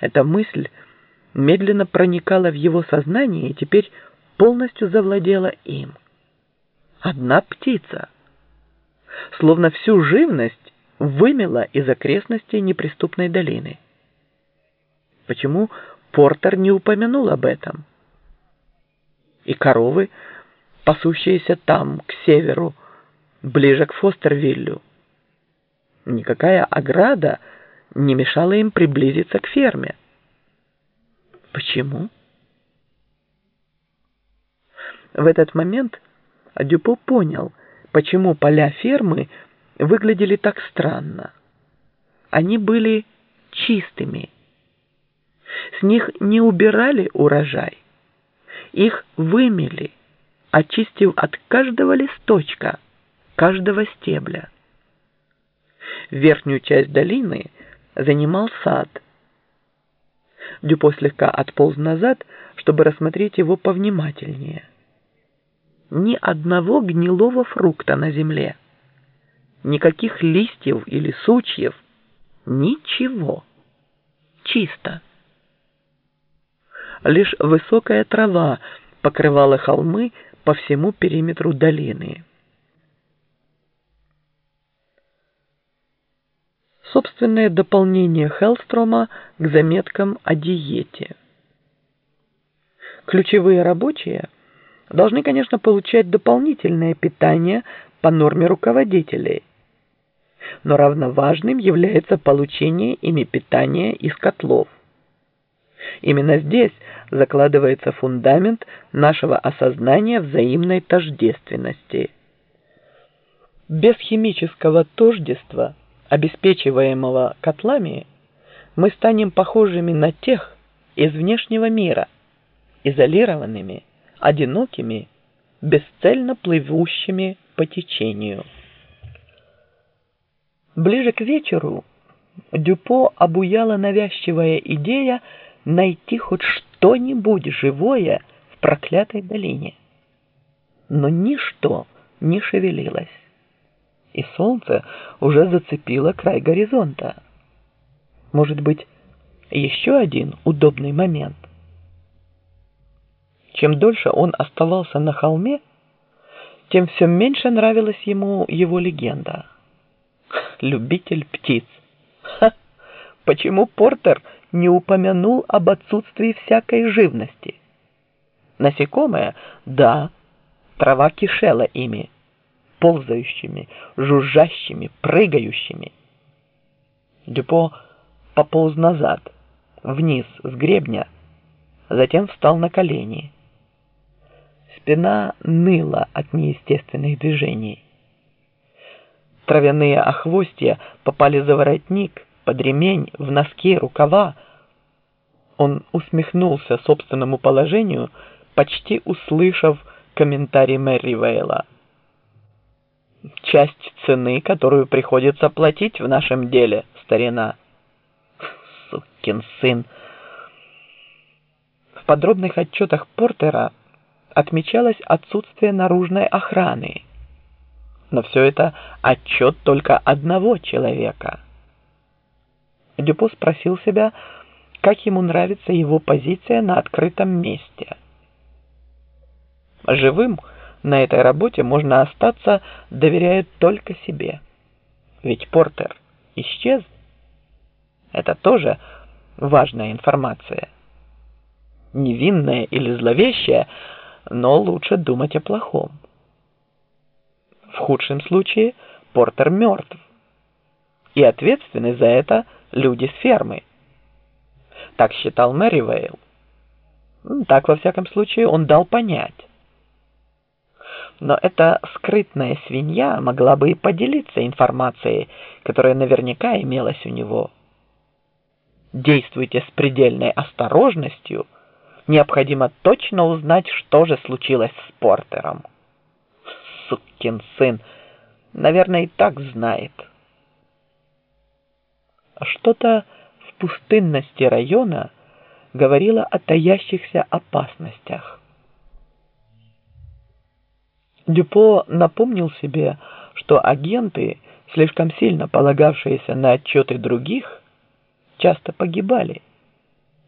Эта мысль медленно проникала в его сознание и теперь полностью завладела им. Одна птица, словно всю живность, вымела из окрестностей неприступной долины. Почему Портер не упомянул об этом? И коровы, пасущиеся там, к северу, ближе к Фостервиллю. Никакая ограда не мешала им приблизиться к ферме. Почему? В этот момент Дюпо понял, почему поля фермы выглядели так странно. Они были чистыми. С них не убирали урожай. Их вымели, очистив от каждого листочка, каждого стебля. Верхнюю часть долины занимал сад. Дюпо слегка отполз назад, чтобы рассмотреть его повнимательнее. Ни одного гнилого фрукта на земле никаких листьев или сучьев, ничего. Чисто. Лишь высокая трава покрывала холмы по всему периметру долины. Собственное дополнение Хеллстрома к заметкам о диете. Ключевые рабочие должны, конечно, получать дополнительное питание по норме руководителей, но равноважным является получение ими питания из котлов. Именно здесь закладывается фундамент нашего осознания взаимной тождественности. Без химического тождества, обеспечиваемого котлами, мы станем похожими на тех из внешнего мира, изолированными, одинокими, бесцельно плывущими по течению. Ближе к вечеру Дюпо обуяла навязчивая идея найти хоть что-нибудь живое в проклятой долине. Но ничто не шевелилось, и солнце уже зацепило край горизонта. Может быть, еще один удобный момент. Чем дольше он оставался на холме, тем все меньше нравилась ему его легенда любитель птиц. Ха! Почему Портер не упомянул об отсутствии всякой живности? Насекомые? Да, трава кишела ими, ползающими, жужжащими, прыгающими. Дюпо пополз назад, вниз, с гребня, затем встал на колени. Спина ныла от неестественных движений. Травяные охвостья попали за воротник, под ремень, в носки, рукава. Он усмехнулся собственному положению, почти услышав комментарий Мэри Вейла. «Часть цены, которую приходится платить в нашем деле, старина». «Сукин сын!» В подробных отчетах Портера отмечалось отсутствие наружной охраны – но все это отчет только одного человека. Дюпо спросил себя, как ему нравится его позиция на открытом месте. Живым на этой работе можно остаться, доверяя только себе. Ведь Портер исчез. Это тоже важная информация. Невинная или зловещая, но лучше думать о плохом. В худшем случае Портер мертв. И ответственны за это люди с фермы. Так считал Мэри Вейл. Так, во всяком случае, он дал понять. Но эта скрытная свинья могла бы и поделиться информацией, которая наверняка имелась у него. Действуйте с предельной осторожностью. Необходимо точно узнать, что же случилось с Портером сукин сын, наверное, и так знает. Что-то в пустынности района говорило о таящихся опасностях. Дюпо напомнил себе, что агенты, слишком сильно полагавшиеся на отчеты других, часто погибали.